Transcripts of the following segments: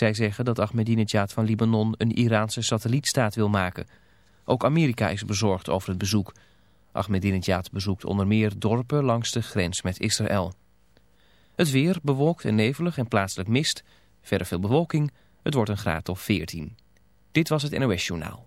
zij zeggen dat Ahmadinejad van Libanon een Iraanse satellietstaat wil maken. Ook Amerika is bezorgd over het bezoek. Ahmadinejad bezoekt onder meer dorpen langs de grens met Israël. Het weer bewolkt en nevelig en plaatselijk mist. Verder veel bewolking. Het wordt een graad of 14. Dit was het NOS Journaal.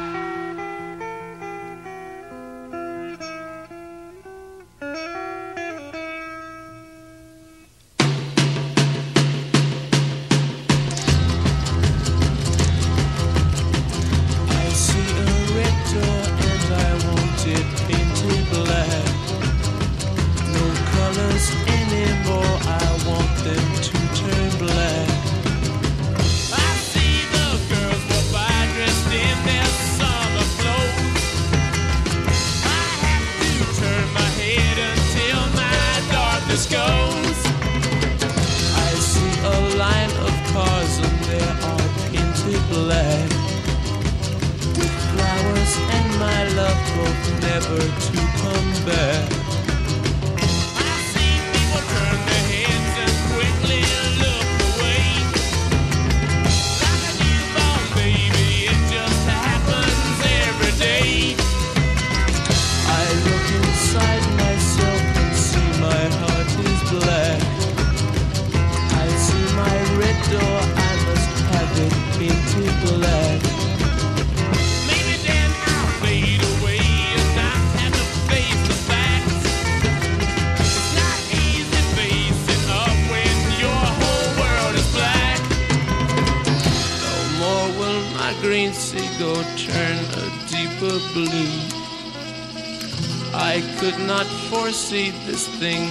Everything.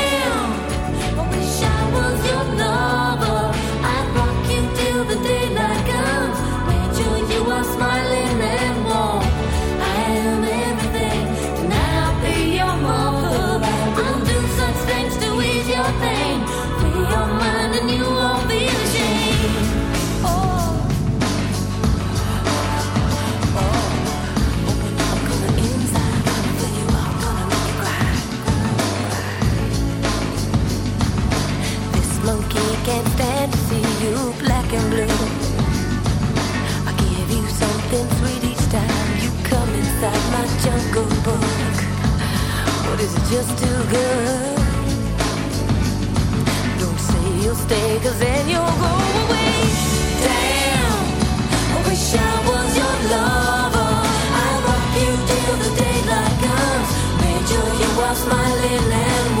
Jungle Book? Or is it just too good? Don't say you'll stay, cause then you'll go away. Damn, I wish I was your lover. I rock you till the daylight comes. make sure you are smiling and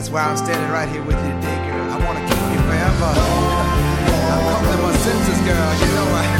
That's why I'm standing right here with you today, girl. I want to keep you forever. I've come to my senses, girl. You know I.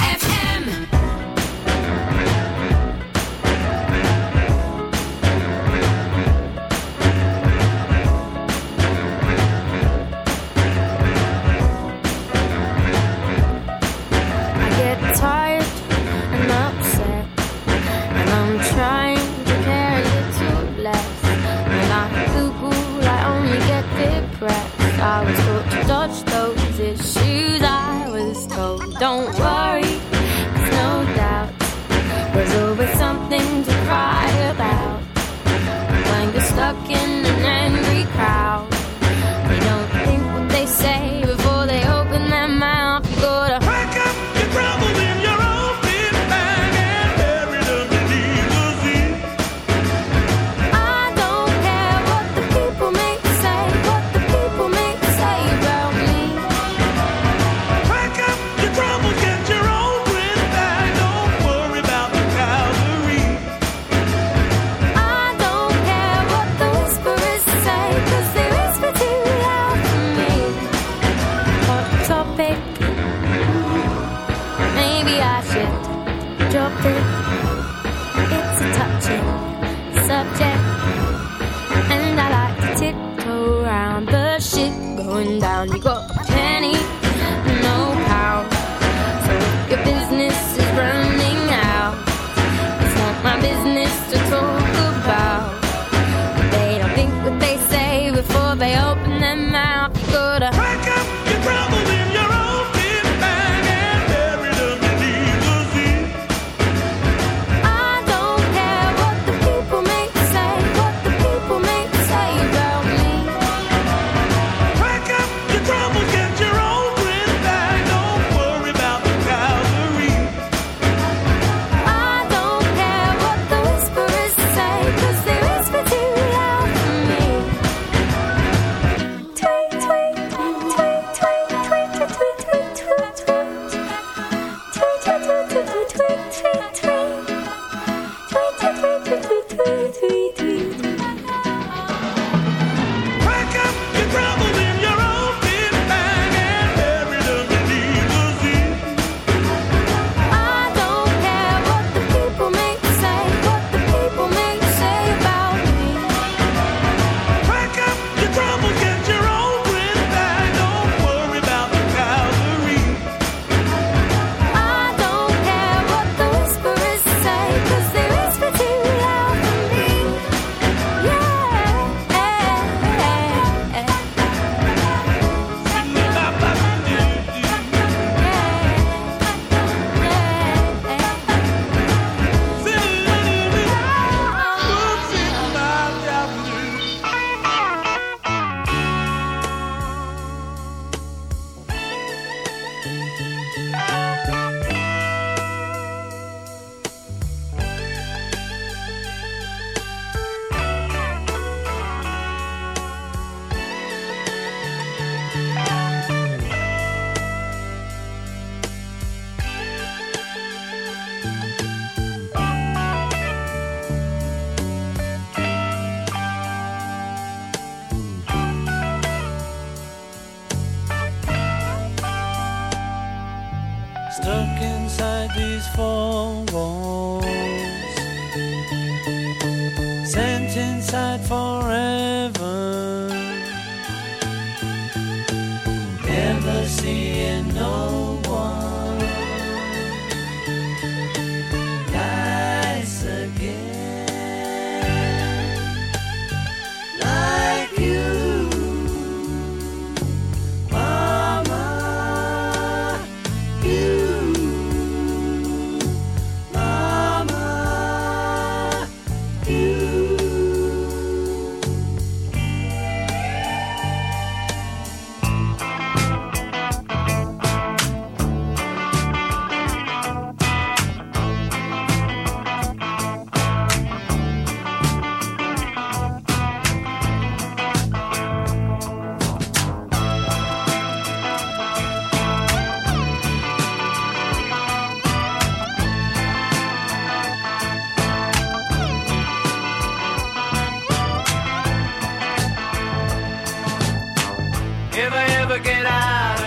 never get out.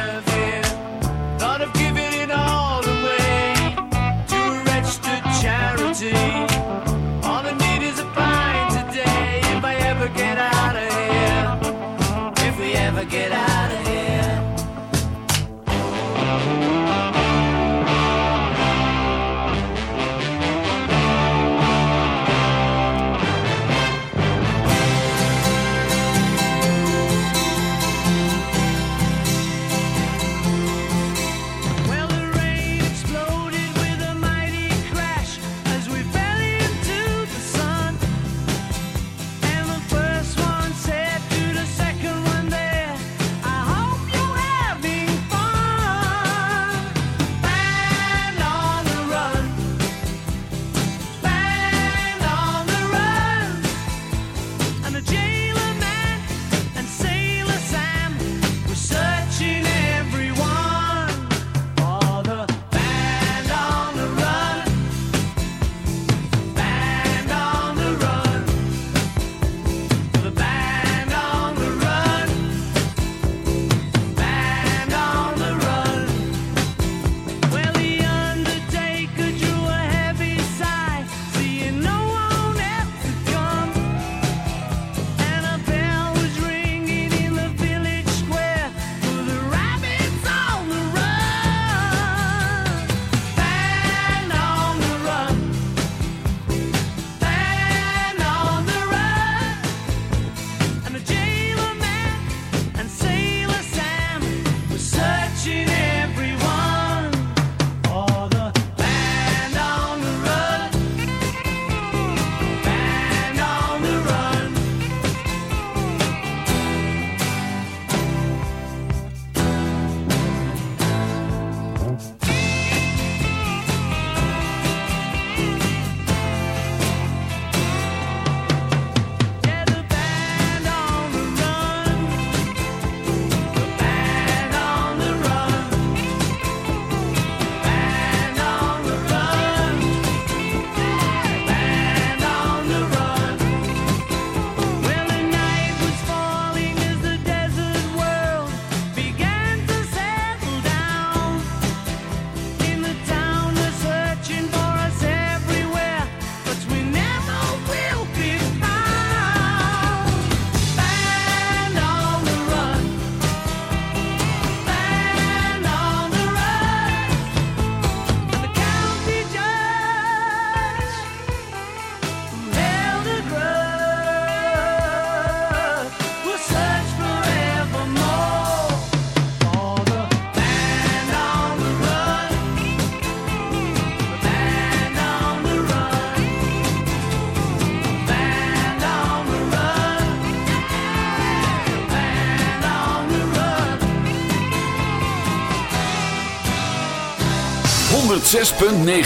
106.9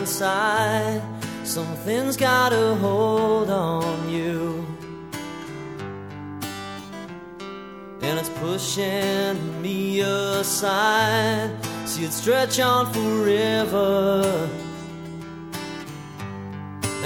inside, Something's got a hold on you. And it's pushing me aside. See it stretch on forever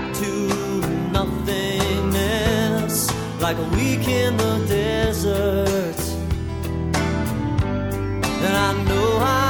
back to nothingness like a week in the desert. And I know I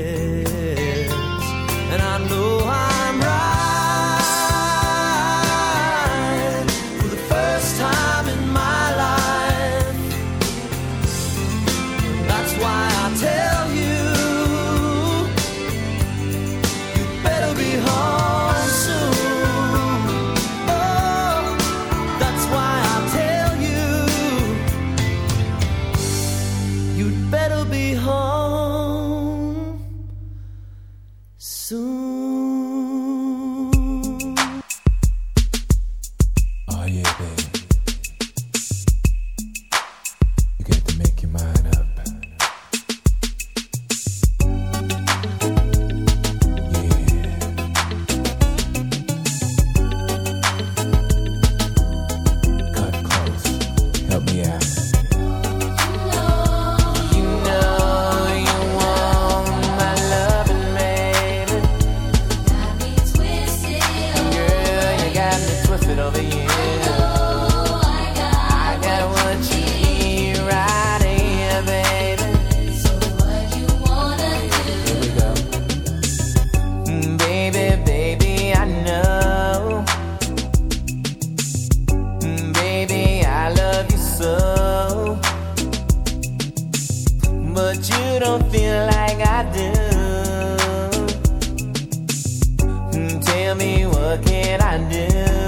and I knew.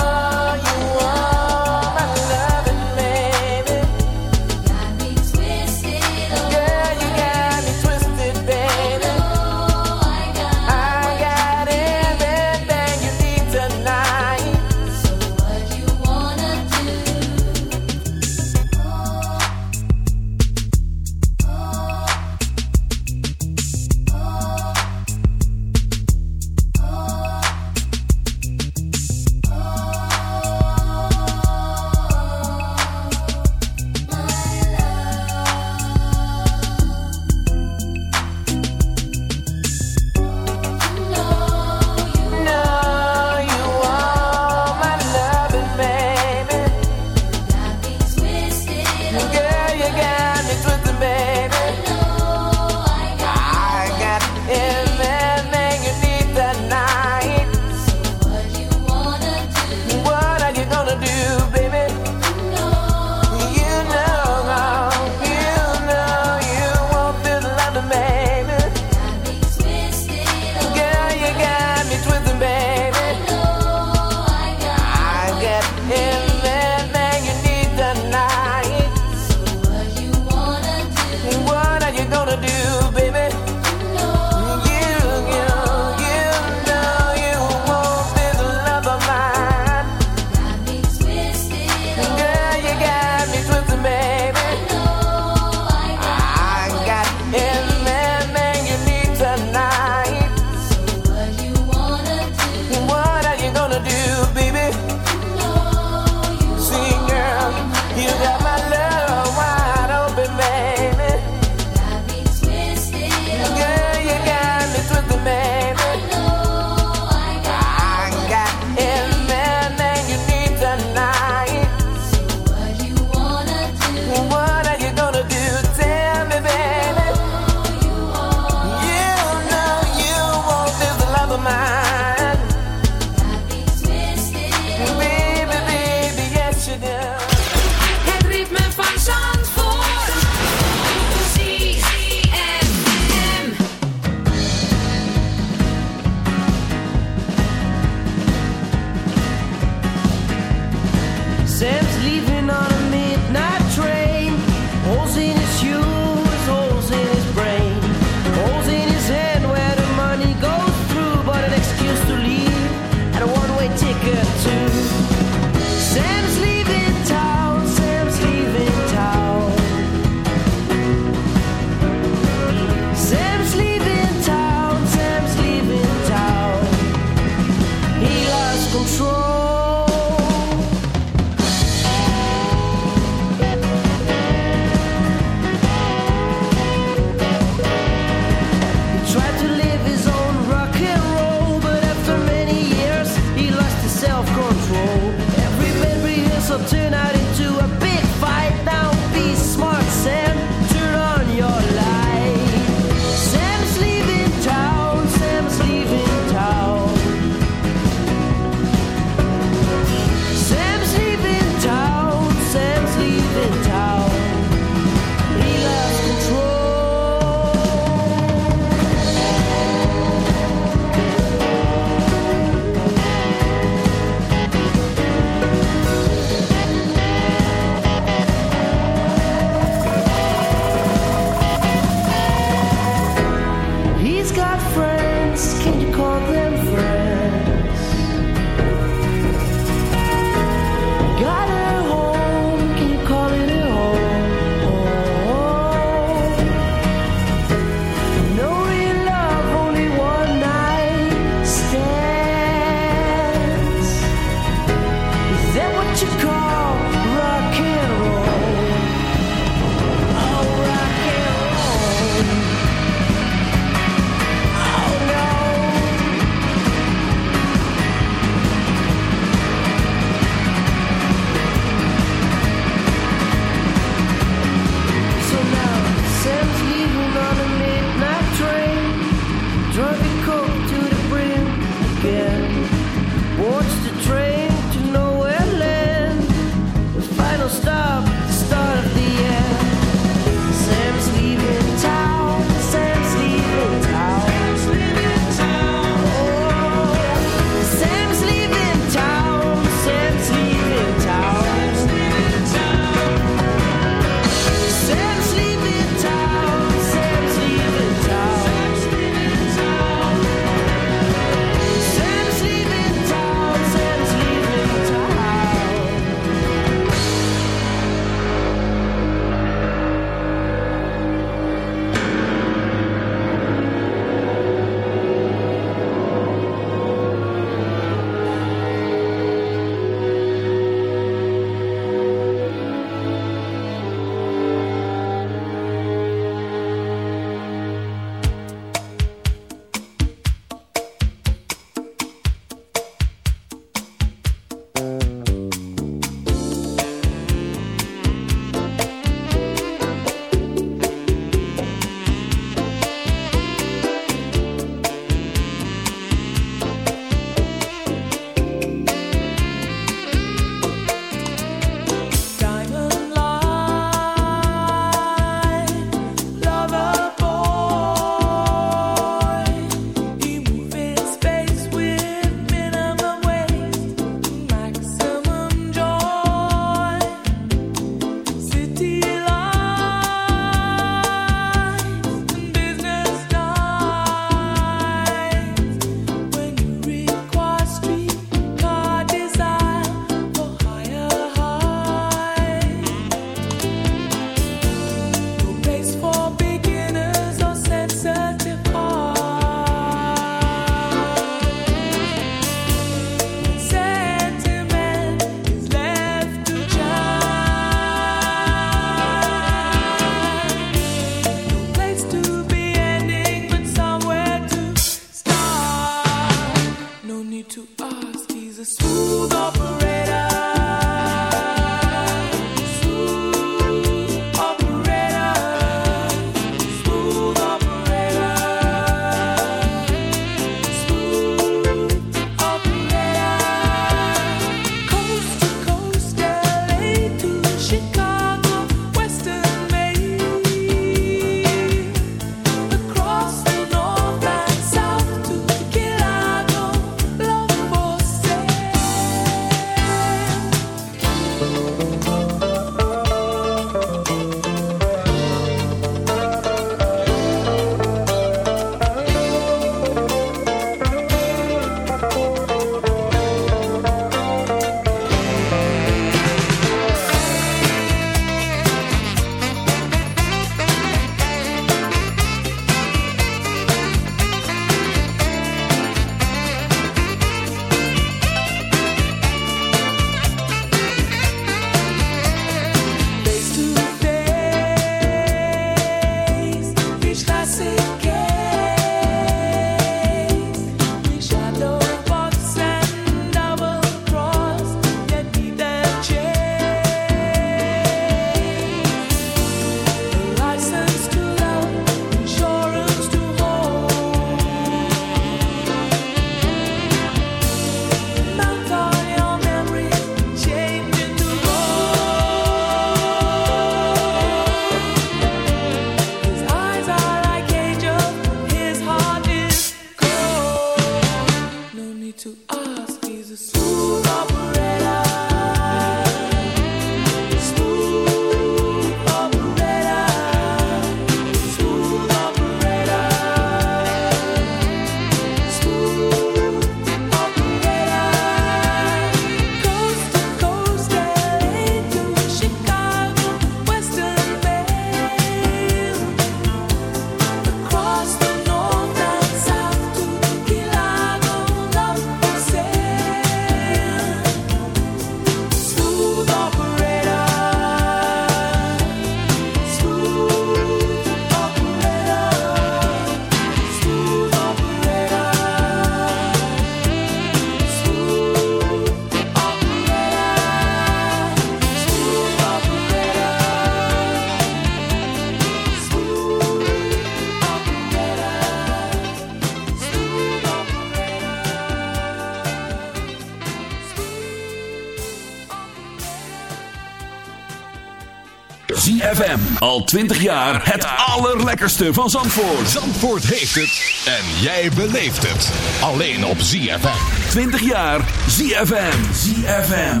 ZFM. Al 20 jaar het allerlekkerste van Zandvoort. Zandvoort heeft het en jij beleeft het. Alleen op ZFM. 20 jaar ZFM. ZFM.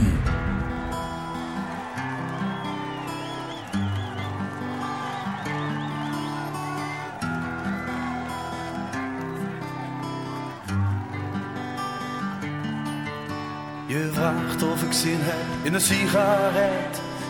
Je vraagt of ik zin heb in een sigaret.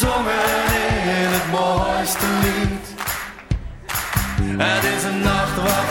bezongen in het mooiste lied. Het is een nacht waarvan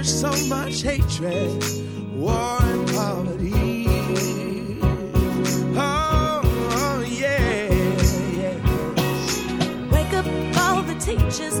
There is so much hatred, war and poverty. Oh, oh, yeah, yeah. Wake up all the teachers,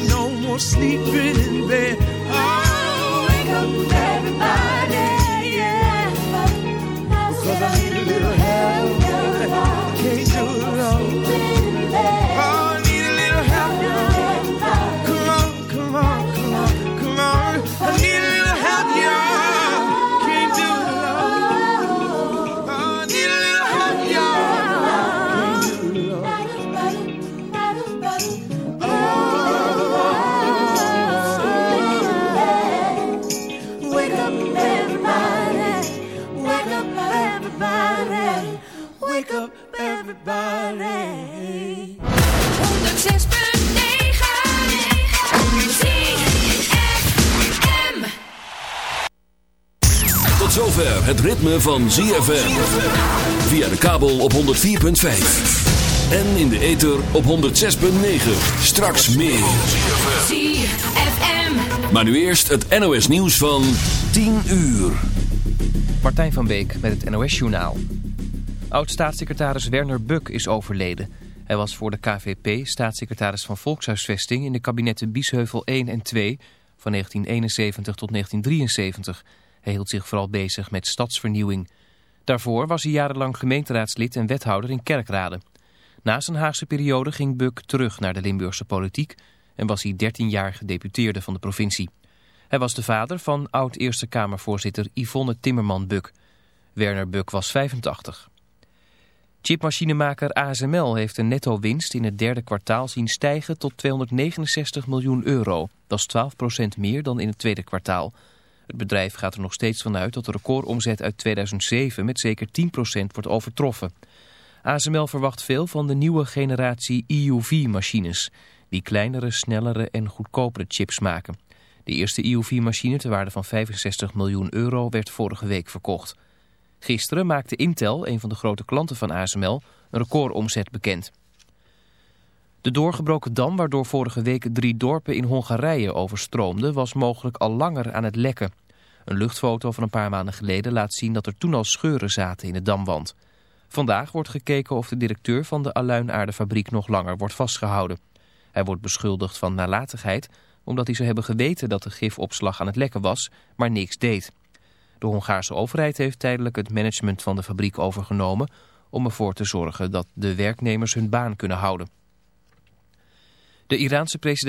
No more sleeping in bed. Oh, wake up, everybody. Everybody. 106.9 Tot zover het ritme van ZFM. Via de kabel op 104.5. En in de ether op 106.9. Straks meer. ZFM. Maar nu eerst het NOS nieuws van 10 uur. Martijn van Beek met het NOS-journaal. Oud-staatssecretaris Werner Buk is overleden. Hij was voor de KVP staatssecretaris van Volkshuisvesting... in de kabinetten Biesheuvel 1 en 2 van 1971 tot 1973. Hij hield zich vooral bezig met stadsvernieuwing. Daarvoor was hij jarenlang gemeenteraadslid en wethouder in Kerkrade. Na zijn Haagse periode ging Buk terug naar de Limburgse politiek... en was hij 13 jaar gedeputeerde van de provincie. Hij was de vader van oud-Eerste Kamervoorzitter Yvonne Timmerman-Buk. Werner Buk was 85. Chipmachinemaker ASML heeft een netto winst in het derde kwartaal zien stijgen tot 269 miljoen euro. Dat is 12% meer dan in het tweede kwartaal. Het bedrijf gaat er nog steeds vanuit dat de recordomzet uit 2007 met zeker 10% wordt overtroffen. ASML verwacht veel van de nieuwe generatie EUV-machines, die kleinere, snellere en goedkopere chips maken. De eerste EUV-machine ter waarde van 65 miljoen euro werd vorige week verkocht. Gisteren maakte Intel, een van de grote klanten van ASML, een recordomzet bekend. De doorgebroken dam waardoor vorige week drie dorpen in Hongarije overstroomden was mogelijk al langer aan het lekken. Een luchtfoto van een paar maanden geleden laat zien dat er toen al scheuren zaten in de damwand. Vandaag wordt gekeken of de directeur van de aluinaardefabriek nog langer wordt vastgehouden. Hij wordt beschuldigd van nalatigheid omdat hij zou hebben geweten dat de gifopslag aan het lekken was, maar niks deed. De Hongaarse overheid heeft tijdelijk het management van de fabriek overgenomen om ervoor te zorgen dat de werknemers hun baan kunnen houden. De Iraanse president